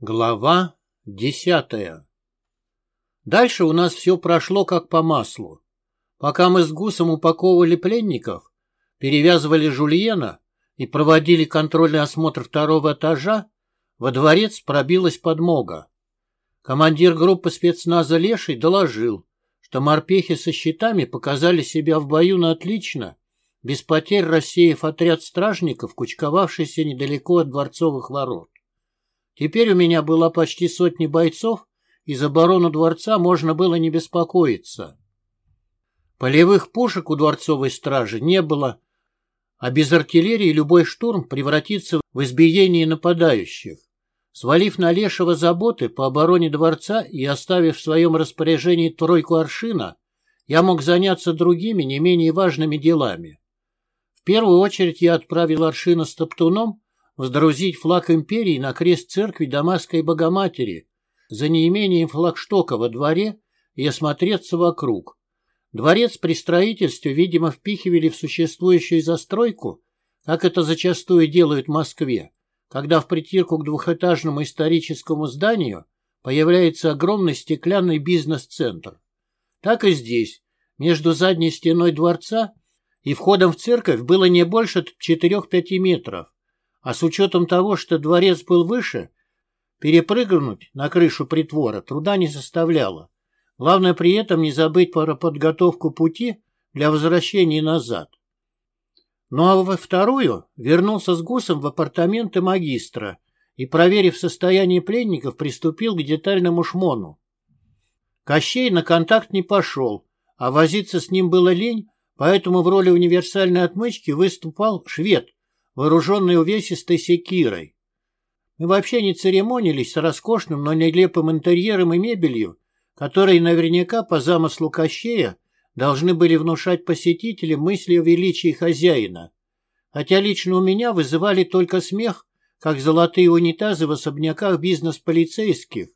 Глава десятая Дальше у нас все прошло как по маслу. Пока мы с Гусом упаковывали пленников, перевязывали Жульена и проводили контрольный осмотр второго этажа, во дворец пробилась подмога. Командир группы спецназа Леший доложил, что морпехи со щитами показали себя в бою на отлично, без потерь рассеяв отряд стражников, кучковавшийся недалеко от дворцовых ворот. Теперь у меня была почти сотни бойцов, и за оборону дворца можно было не беспокоиться. Полевых пушек у дворцовой стражи не было, а без артиллерии любой штурм превратится в избиение нападающих. Свалив на Лешего заботы по обороне дворца и оставив в своем распоряжении тройку аршина, я мог заняться другими, не менее важными делами. В первую очередь я отправил аршина с топтуном воздрузить флаг империи на крест церкви Дамасской Богоматери, за неимением флагштока во дворе и осмотреться вокруг. Дворец при строительстве, видимо, впихивали в существующую застройку, как это зачастую делают в Москве, когда в притирку к двухэтажному историческому зданию появляется огромный стеклянный бизнес-центр. Так и здесь, между задней стеной дворца и входом в церковь было не больше 4-5 метров, а с учетом того, что дворец был выше, перепрыгнуть на крышу притвора труда не составляло. Главное при этом не забыть про подготовку пути для возвращения назад. Ну а во вторую вернулся с гусом в апартаменты магистра и, проверив состояние пленников, приступил к детальному шмону. Кощей на контакт не пошел, а возиться с ним было лень, поэтому в роли универсальной отмычки выступал швед, вооруженный увесистой секирой. Мы вообще не церемонились с роскошным, но нелепым интерьером и мебелью, которые наверняка по замыслу Кощея должны были внушать посетителям мысли о величии хозяина. Хотя лично у меня вызывали только смех, как золотые унитазы в особняках бизнес-полицейских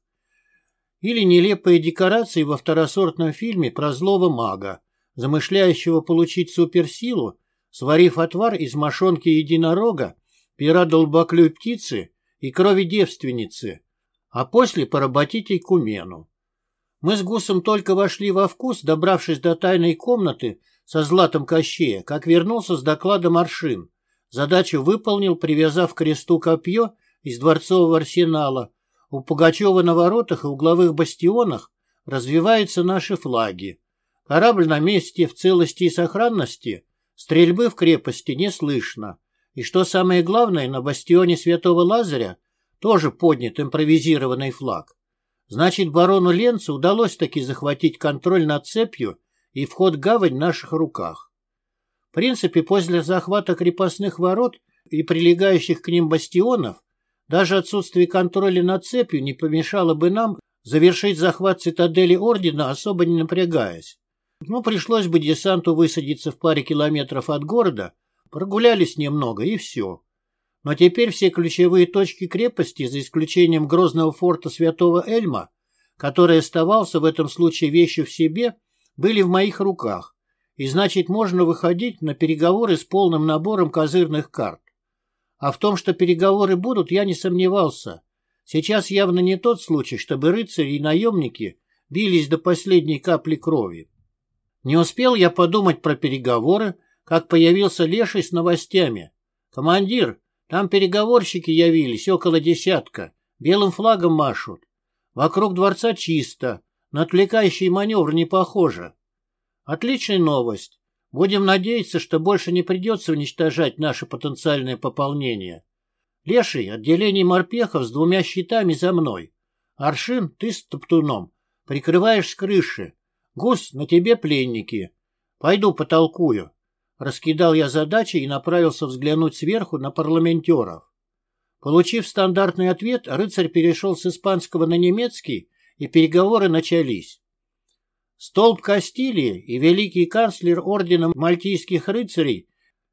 или нелепые декорации во второсортном фильме про злого мага, замышляющего получить суперсилу сварив отвар из мошонки единорога, пера долбоклюй птицы и крови девственницы, а после поработить и кумену. Мы с Гусом только вошли во вкус, добравшись до тайной комнаты со златом Кощея, как вернулся с докладом Аршин. Задачу выполнил, привязав к кресту копье из дворцового арсенала. У Пугачева на воротах и угловых бастионах развиваются наши флаги. Корабль на месте в целости и сохранности, Стрельбы в крепости не слышно. И что самое главное, на бастионе Святого Лазаря тоже поднят импровизированный флаг. Значит, барону Ленцу удалось таки захватить контроль над цепью и вход гавань в наших руках. В принципе, после захвата крепостных ворот и прилегающих к ним бастионов, даже отсутствие контроля над цепью не помешало бы нам завершить захват цитадели Ордена, особо не напрягаясь. Ну, пришлось бы десанту высадиться в паре километров от города, прогулялись немного и все. Но теперь все ключевые точки крепости, за исключением грозного форта Святого Эльма, который оставался в этом случае вещью в себе, были в моих руках, и значит можно выходить на переговоры с полным набором козырных карт. А в том, что переговоры будут, я не сомневался. Сейчас явно не тот случай, чтобы рыцари и наемники бились до последней капли крови. Не успел я подумать про переговоры, как появился Леший с новостями. «Командир, там переговорщики явились, около десятка. Белым флагом машут. Вокруг дворца чисто. На отвлекающий маневр не похоже. Отличная новость. Будем надеяться, что больше не придется уничтожать наше потенциальное пополнение. Леший, отделение морпехов с двумя щитами за мной. Аршин, ты с топтуном. Прикрываешь с крыши. Гус, на тебе пленники. Пойду потолкую. Раскидал я задачи и направился взглянуть сверху на парламентеров. Получив стандартный ответ, рыцарь перешел с испанского на немецкий, и переговоры начались. Столб Кастилии и великий канцлер ордена мальтийских рыцарей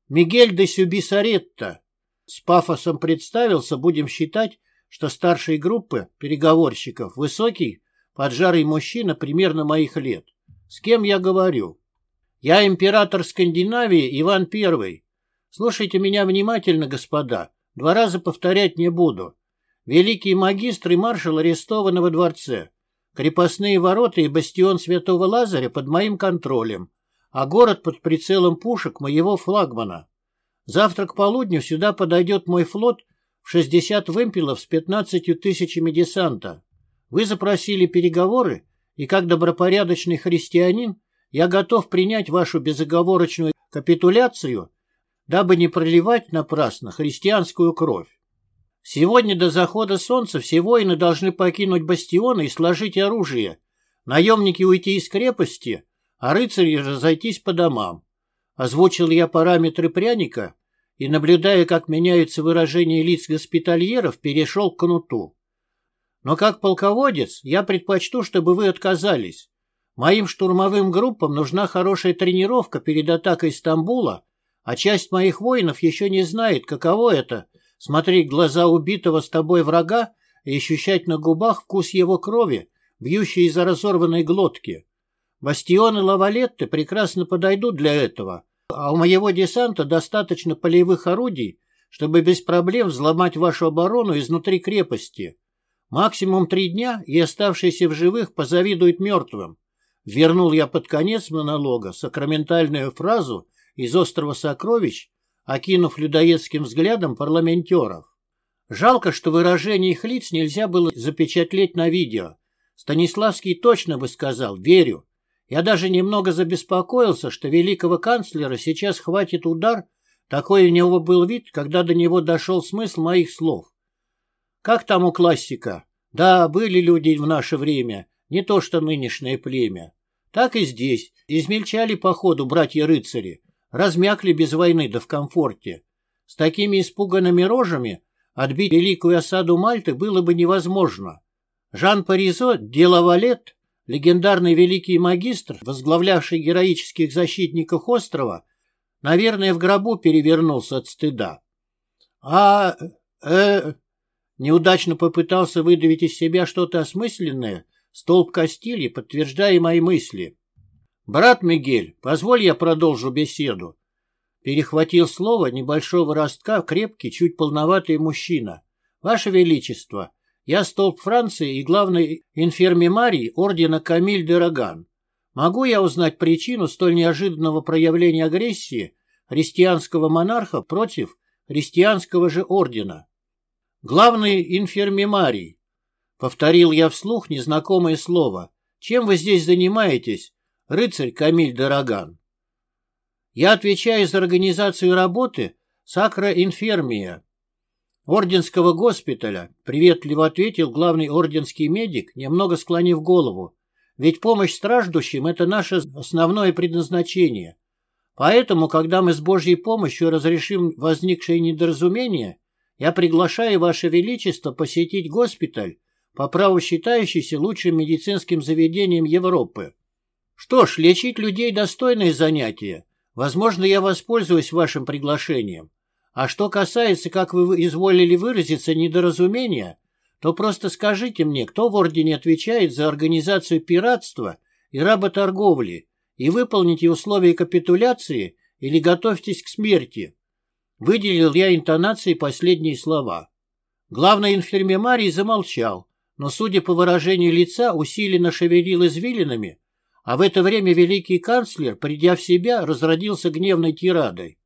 Мигель де Сюбисаретто с пафосом представился, будем считать, что старшей группы переговорщиков высокий, поджарый мужчина примерно моих лет. С кем я говорю? Я император Скандинавии Иван Первый. Слушайте меня внимательно, господа. Два раза повторять не буду. Великий магистр и маршал арестованы во дворце. Крепостные ворота и бастион Святого Лазаря под моим контролем, а город под прицелом пушек моего флагмана. Завтра к полудню сюда подойдет мой флот в 60 вымпелов с 15 тысячами десанта. Вы запросили переговоры, и как добропорядочный христианин я готов принять вашу безоговорочную капитуляцию, дабы не проливать напрасно христианскую кровь. Сегодня до захода солнца все воины должны покинуть бастионы и сложить оружие, наемники уйти из крепости, а рыцари разойтись по домам. Озвучил я параметры пряника и, наблюдая, как меняются выражения лиц госпитальеров, перешел к кнуту. Но как полководец я предпочту, чтобы вы отказались. Моим штурмовым группам нужна хорошая тренировка перед атакой Стамбула, а часть моих воинов еще не знает, каково это — смотреть глаза убитого с тобой врага и ощущать на губах вкус его крови, бьющей из-за разорванной глотки. Бастионы Лавалетты прекрасно подойдут для этого, а у моего десанта достаточно полевых орудий, чтобы без проблем взломать вашу оборону изнутри крепости. Максимум три дня, и оставшиеся в живых позавидуют мертвым. Вернул я под конец монолога сакраментальную фразу из «Острова сокровищ», окинув людоедским взглядом парламентеров. Жалко, что выражение их лиц нельзя было запечатлеть на видео. Станиславский точно бы сказал «верю». Я даже немного забеспокоился, что великого канцлера сейчас хватит удар, такой у него был вид, когда до него дошел смысл моих слов. Как там у классика? Да, были люди в наше время, не то что нынешнее племя. Так и здесь. Измельчали по ходу братья-рыцари, размякли без войны да в комфорте. С такими испуганными рожами отбить великую осаду Мальты было бы невозможно. Жан Паризо, Делавалет, легендарный великий магистр, возглавлявший героических защитников острова, наверное, в гробу перевернулся от стыда. А... э... Неудачно попытался выдавить из себя что-то осмысленное, столб Кастильи, подтверждая мои мысли. «Брат Мигель, позволь я продолжу беседу». Перехватил слово небольшого ростка крепкий, чуть полноватый мужчина. «Ваше Величество, я столб Франции и главный инфермимарий ордена Камиль де Роган. Могу я узнать причину столь неожиданного проявления агрессии христианского монарха против христианского же ордена?» Главный инфермимарий. Повторил я вслух незнакомое слово. Чем вы здесь занимаетесь, рыцарь Камиль Дороган? Я отвечаю за организацию работы Сакра Инфермия. Орденского госпиталя, приветливо ответил главный орденский медик, немного склонив голову. Ведь помощь страждущим – это наше основное предназначение. Поэтому, когда мы с Божьей помощью разрешим возникшее недоразумение, я приглашаю Ваше Величество посетить госпиталь, по праву считающийся лучшим медицинским заведением Европы. Что ж, лечить людей достойное занятие. Возможно, я воспользуюсь вашим приглашением. А что касается, как вы изволили выразиться, недоразумения, то просто скажите мне, кто в Ордене отвечает за организацию пиратства и работорговли, и выполните условия капитуляции или готовьтесь к смерти. Выделил я интонацией последние слова. Главный инфермемарий замолчал, но, судя по выражению лица, усиленно шевелил извилинами, а в это время великий канцлер, придя в себя, разродился гневной тирадой.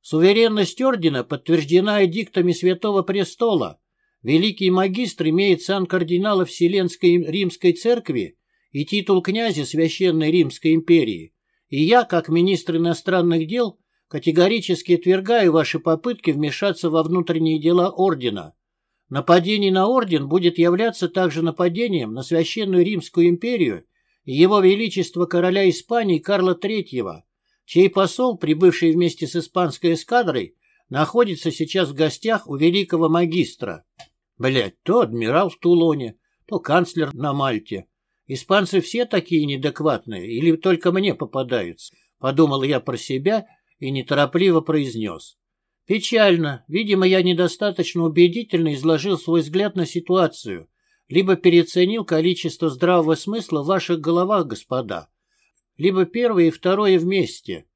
Суверенность ордена подтверждена эдиктами Святого Престола. Великий магистр имеет сан кардинала Вселенской Римской Церкви и титул князя Священной Римской империи. И я, как министр иностранных дел, Категорически отвергаю ваши попытки вмешаться во внутренние дела Ордена. Нападение на Орден будет являться также нападением на Священную Римскую империю и Его Величество короля Испании Карла III, чей посол, прибывший вместе с испанской эскадрой, находится сейчас в гостях у великого магистра. Блять, то адмирал в Тулоне, то канцлер на Мальте. Испанцы все такие неадекватные или только мне попадаются? Подумал я про себя и неторопливо произнес. «Печально. Видимо, я недостаточно убедительно изложил свой взгляд на ситуацию, либо переоценил количество здравого смысла в ваших головах, господа, либо первое и второе вместе.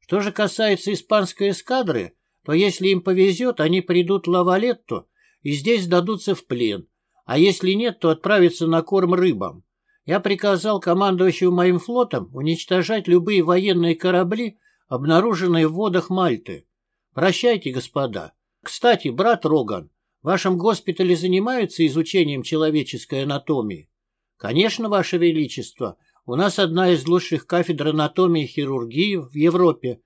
Что же касается испанской эскадры, то если им повезет, они придут в Лавалетту и здесь сдадутся в плен, а если нет, то отправятся на корм рыбам. Я приказал командующему моим флотом уничтожать любые военные корабли, обнаруженные в водах Мальты. Прощайте, господа. Кстати, брат Роган, в вашем госпитале занимаются изучением человеческой анатомии? Конечно, ваше величество. У нас одна из лучших кафедр анатомии и хирургии в Европе.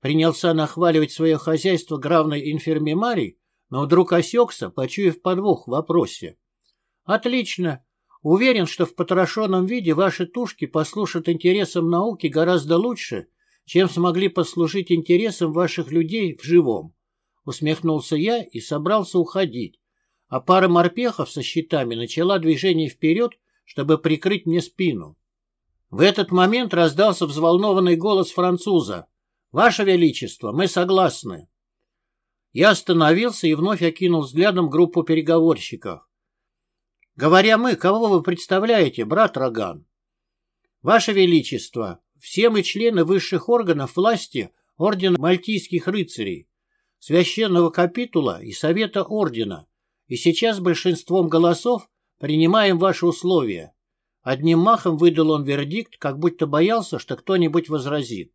Принялся нахваливать свое хозяйство главный инфермимарий, но вдруг осекся, почуяв подвох в вопросе. Отлично. Уверен, что в потрошенном виде ваши тушки послушают интересам науки гораздо лучше, чем смогли послужить интересам ваших людей в живом. Усмехнулся я и собрался уходить, а пара морпехов со щитами начала движение вперед, чтобы прикрыть мне спину. В этот момент раздался взволнованный голос француза. «Ваше Величество, мы согласны». Я остановился и вновь окинул взглядом группу переговорщиков. «Говоря мы, кого вы представляете, брат Роган?» «Ваше Величество, все мы члены высших органов власти Ордена Мальтийских рыцарей священного капитула и совета ордена, и сейчас большинством голосов принимаем ваши условия. Одним махом выдал он вердикт, как будто боялся, что кто-нибудь возразит.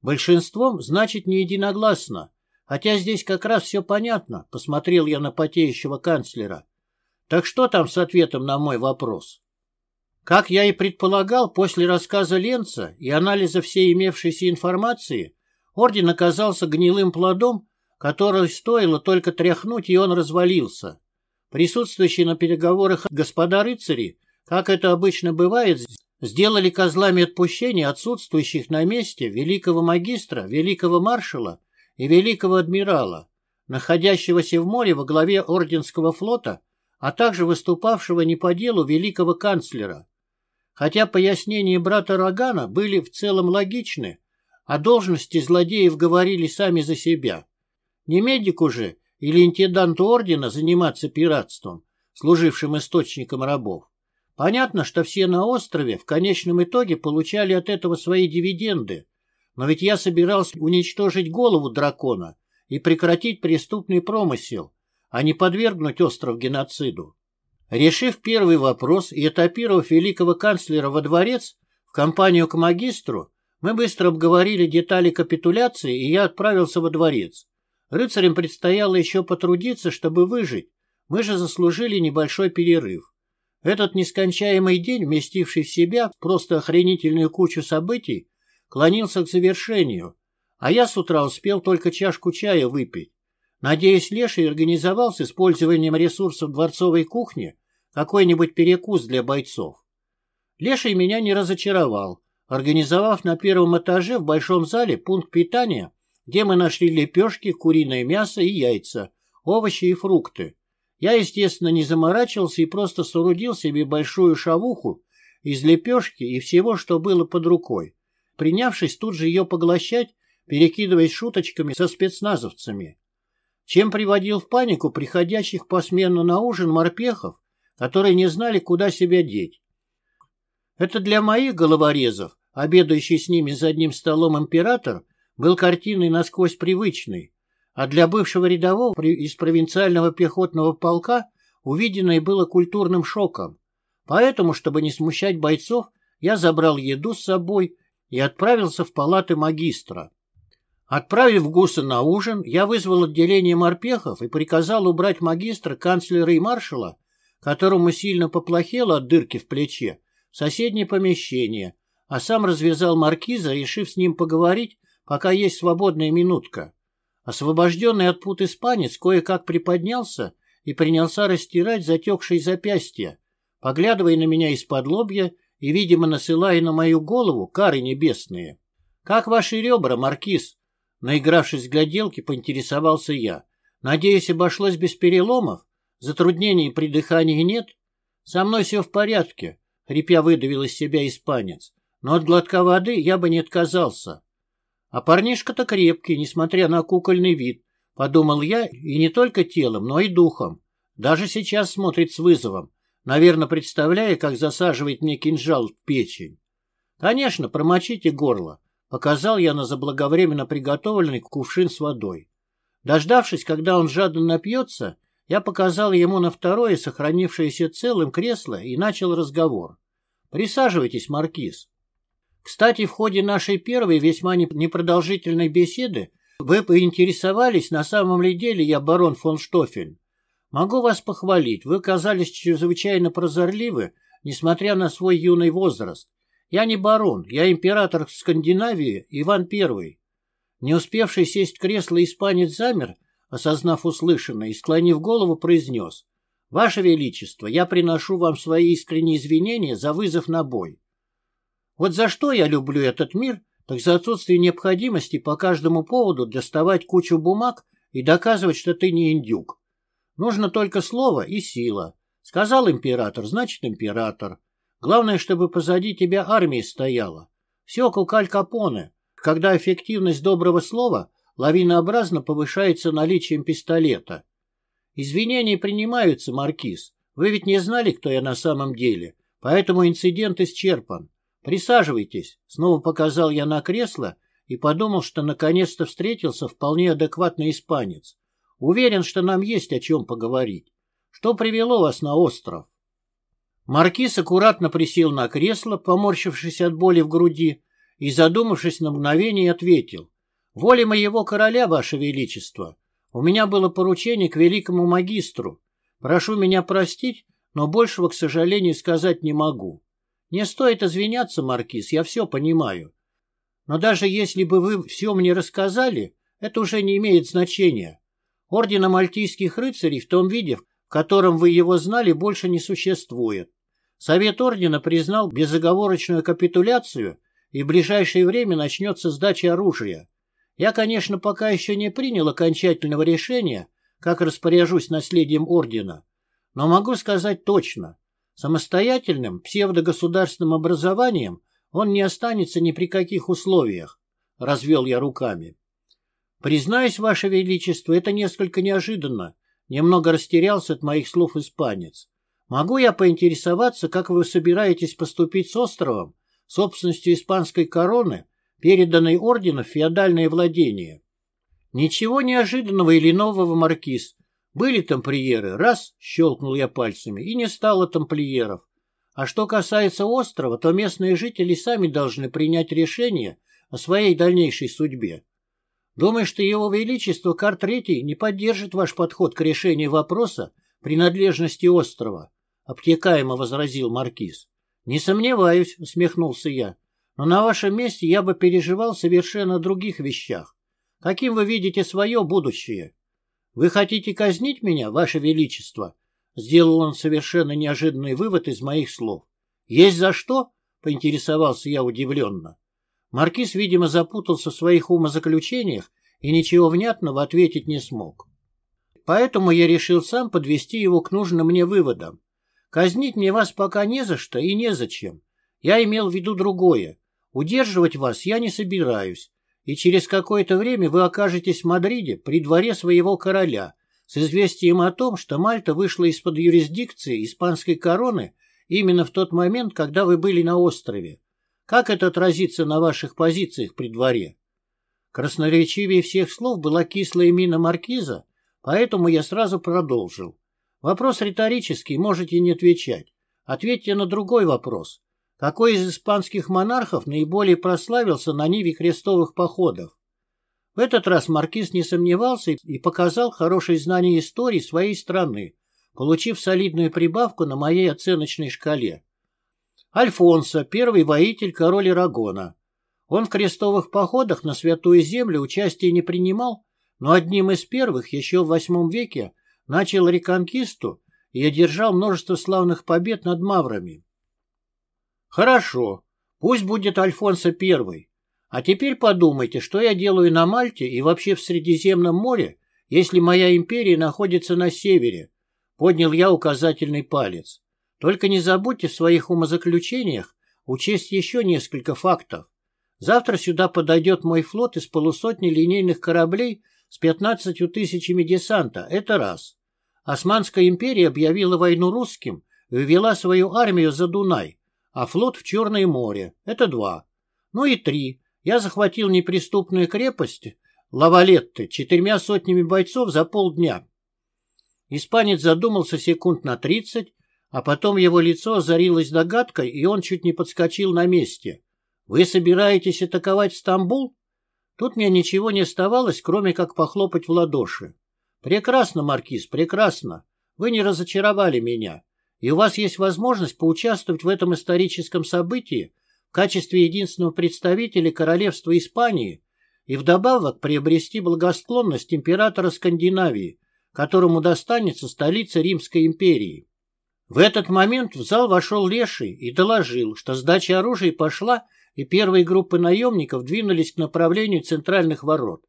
Большинством значит не единогласно, хотя здесь как раз все понятно, посмотрел я на потеющего канцлера. Так что там с ответом на мой вопрос? Как я и предполагал, после рассказа Ленца и анализа всей имевшейся информации, орден оказался гнилым плодом, который стоило только тряхнуть, и он развалился. Присутствующие на переговорах господа рыцари, как это обычно бывает, сделали козлами отпущения отсутствующих на месте великого магистра, великого маршала и великого адмирала, находящегося в море во главе Орденского флота, а также выступавшего не по делу великого канцлера. Хотя пояснения брата Рогана были в целом логичны, а должности злодеев говорили сами за себя. Не медику же или интенданту ордена заниматься пиратством, служившим источником рабов. Понятно, что все на острове в конечном итоге получали от этого свои дивиденды, но ведь я собирался уничтожить голову дракона и прекратить преступный промысел, а не подвергнуть остров геноциду. Решив первый вопрос и этапировав великого канцлера во дворец, в компанию к магистру, мы быстро обговорили детали капитуляции, и я отправился во дворец. Рыцарям предстояло еще потрудиться, чтобы выжить. Мы же заслужили небольшой перерыв. Этот нескончаемый день, вместивший в себя просто охренительную кучу событий, клонился к завершению, а я с утра успел только чашку чая выпить. Надеюсь, Леший организовал с использованием ресурсов дворцовой кухни какой-нибудь перекус для бойцов. Леший меня не разочаровал, организовав на первом этаже в большом зале пункт питания где мы нашли лепешки, куриное мясо и яйца, овощи и фрукты. Я, естественно, не заморачивался и просто соорудил себе большую шавуху из лепешки и всего, что было под рукой, принявшись тут же ее поглощать, перекидываясь шуточками со спецназовцами. Чем приводил в панику приходящих посменно на ужин морпехов, которые не знали, куда себя деть. Это для моих головорезов, обедающий с ними за одним столом император, был картиной насквозь привычной, а для бывшего рядового из провинциального пехотного полка увиденное было культурным шоком. Поэтому, чтобы не смущать бойцов, я забрал еду с собой и отправился в палаты магистра. Отправив гуса на ужин, я вызвал отделение морпехов и приказал убрать магистра, канцлера и маршала, которому сильно поплохело от дырки в плече, в соседнее помещение, а сам развязал маркиза, решив с ним поговорить пока есть свободная минутка. Освобожденный от пут испанец кое-как приподнялся и принялся растирать затекшие запястья, поглядывая на меня из-под лобья и, видимо, насылая на мою голову кары небесные. «Как ваши ребра, маркиз?» Наигравшись в гляделки, поинтересовался я. «Надеюсь, обошлось без переломов? Затруднений при дыхании нет?» «Со мной все в порядке», — хрипя выдавил из себя испанец. «Но от глотка воды я бы не отказался». А парнишка-то крепкий, несмотря на кукольный вид, подумал я, и не только телом, но и духом. Даже сейчас смотрит с вызовом, наверное, представляя, как засаживает мне кинжал в печень. Конечно, промочите горло, показал я на заблаговременно приготовленный кувшин с водой. Дождавшись, когда он жадно напьется, Я показал ему на второе, сохранившееся целым, кресло и начал разговор. «Присаживайтесь, Маркиз». Кстати, в ходе нашей первой весьма непродолжительной беседы вы поинтересовались, на самом ли деле я барон фон Штофель. Могу вас похвалить, вы казались чрезвычайно прозорливы, несмотря на свой юный возраст. Я не барон, я император Скандинавии Иван I. Не успевший сесть в кресло испанец замер, осознав услышанное, и, склонив голову, произнес. «Ваше Величество, я приношу вам свои искренние извинения за вызов на бой. Вот за что я люблю этот мир, так за отсутствие необходимости по каждому поводу доставать кучу бумаг и доказывать, что ты не индюк. Нужно только слово и сила. Сказал император, значит император. Главное, чтобы позади тебя армия стояла. Все как Аль Капоне, когда эффективность доброго слова лавинообразно повышается наличием пистолета. Извинения принимаются, Маркиз. Вы ведь не знали, кто я на самом деле, поэтому инцидент исчерпан. Присаживайтесь. Снова показал я на кресло и подумал, что наконец-то встретился вполне адекватный испанец. Уверен, что нам есть о чем поговорить. Что привело вас на остров? Маркиз аккуратно присел на кресло, поморщившись от боли в груди, и, задумавшись на мгновение, ответил. «Воля моего короля, ваше величество, у меня было поручение к великому магистру. Прошу меня простить, но большего, к сожалению, сказать не могу. Не стоит извиняться, Маркиз, я все понимаю. Но даже если бы вы все мне рассказали, это уже не имеет значения. Ордена Мальтийских рыцарей в том виде, в котором вы его знали, больше не существует. Совет Ордена признал безоговорочную капитуляцию, и в ближайшее время начнется сдача оружия. Я, конечно, пока еще не принял окончательного решения, как распоряжусь наследием ордена, но могу сказать точно. Самостоятельным псевдогосударственным образованием он не останется ни при каких условиях, — развел я руками. Признаюсь, Ваше Величество, это несколько неожиданно, немного растерялся от моих слов испанец. Могу я поинтересоваться, как вы собираетесь поступить с островом, собственностью испанской короны, переданной ордену в феодальное владение. Ничего неожиданного или нового, маркиз. Были тамплиеры, раз, щелкнул я пальцами, и не стало тамплиеров. А что касается острова, то местные жители сами должны принять решение о своей дальнейшей судьбе. Думаю, что его величество Карт Третий не поддержит ваш подход к решению вопроса принадлежности острова, обтекаемо возразил маркиз. Не сомневаюсь, усмехнулся я. Но на вашем месте я бы переживал совершенно других вещах. Каким вы видите свое будущее? Вы хотите казнить меня, ваше величество? Сделал он совершенно неожиданный вывод из моих слов. Есть за что? Поинтересовался я удивленно. Маркиз, видимо, запутался в своих умозаключениях и ничего внятного ответить не смог. Поэтому я решил сам подвести его к нужным мне выводам. Казнить мне вас пока не за что и незачем. Я имел в виду другое. Удерживать вас я не собираюсь, и через какое-то время вы окажетесь в Мадриде при дворе своего короля с известием о том, что Мальта вышла из-под юрисдикции испанской короны именно в тот момент, когда вы были на острове. Как это отразится на ваших позициях при дворе? Красноречивее всех слов была кислая мина маркиза, поэтому я сразу продолжил. Вопрос риторический, можете не отвечать. Ответьте на другой вопрос. Какой из испанских монархов наиболее прославился на ниве крестовых походов? В этот раз маркиз не сомневался и показал хорошее знание истории своей страны, получив солидную прибавку на моей оценочной шкале. Альфонсо, первый воитель король Ирагона. Он в крестовых походах на Святую Землю участия не принимал, но одним из первых еще в восьмом веке начал реконкисту и одержал множество славных побед над маврами. Хорошо, пусть будет Альфонсо Первый. А теперь подумайте, что я делаю на Мальте и вообще в Средиземном море, если моя империя находится на севере. Поднял я указательный палец. Только не забудьте в своих умозаключениях учесть еще несколько фактов. Завтра сюда подойдет мой флот из полусотни линейных кораблей с пятнадцатью тысячами десанта. Это раз. Османская империя объявила войну русским и ввела свою армию за Дунай а флот в Черное море. Это два. Ну и три. Я захватил неприступную крепость Лавалетты четырьмя сотнями бойцов за полдня. Испанец задумался секунд на тридцать, а потом его лицо озарилось догадкой, и он чуть не подскочил на месте. «Вы собираетесь атаковать Стамбул?» Тут мне ничего не оставалось, кроме как похлопать в ладоши. «Прекрасно, Маркиз, прекрасно. Вы не разочаровали меня, и у вас есть возможность поучаствовать в этом историческом событии в качестве единственного представителя Королевства Испании и вдобавок приобрести благосклонность императора Скандинавии, которому достанется столица Римской империи. В этот момент в зал вошел Леший и доложил, что сдача оружия пошла, и первые группы наемников двинулись к направлению центральных ворот.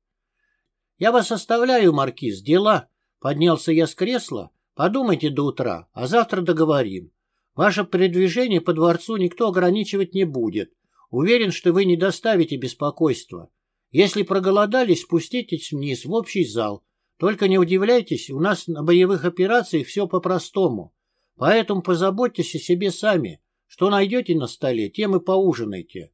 «Я вас оставляю, Маркиз, дела!» Поднялся я с кресла. «Подумайте до утра, а завтра договорим. Ваше передвижение по дворцу никто ограничивать не будет. Уверен, что вы не доставите беспокойства. Если проголодались, спуститесь вниз в общий зал. Только не удивляйтесь, у нас на боевых операциях все по-простому. Поэтому позаботьтесь о себе сами. Что найдете на столе, тем и поужинайте.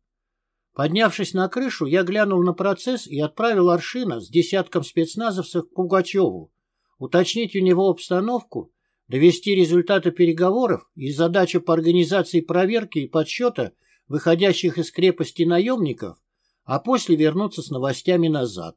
Поднявшись на крышу, я глянул на процесс и отправил Аршина с десятком спецназовцев к Пугачеву, уточнить у него обстановку, довести результаты переговоров и задачу по организации проверки и подсчета выходящих из крепости наемников, а после вернуться с новостями назад.